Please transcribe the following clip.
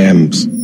I am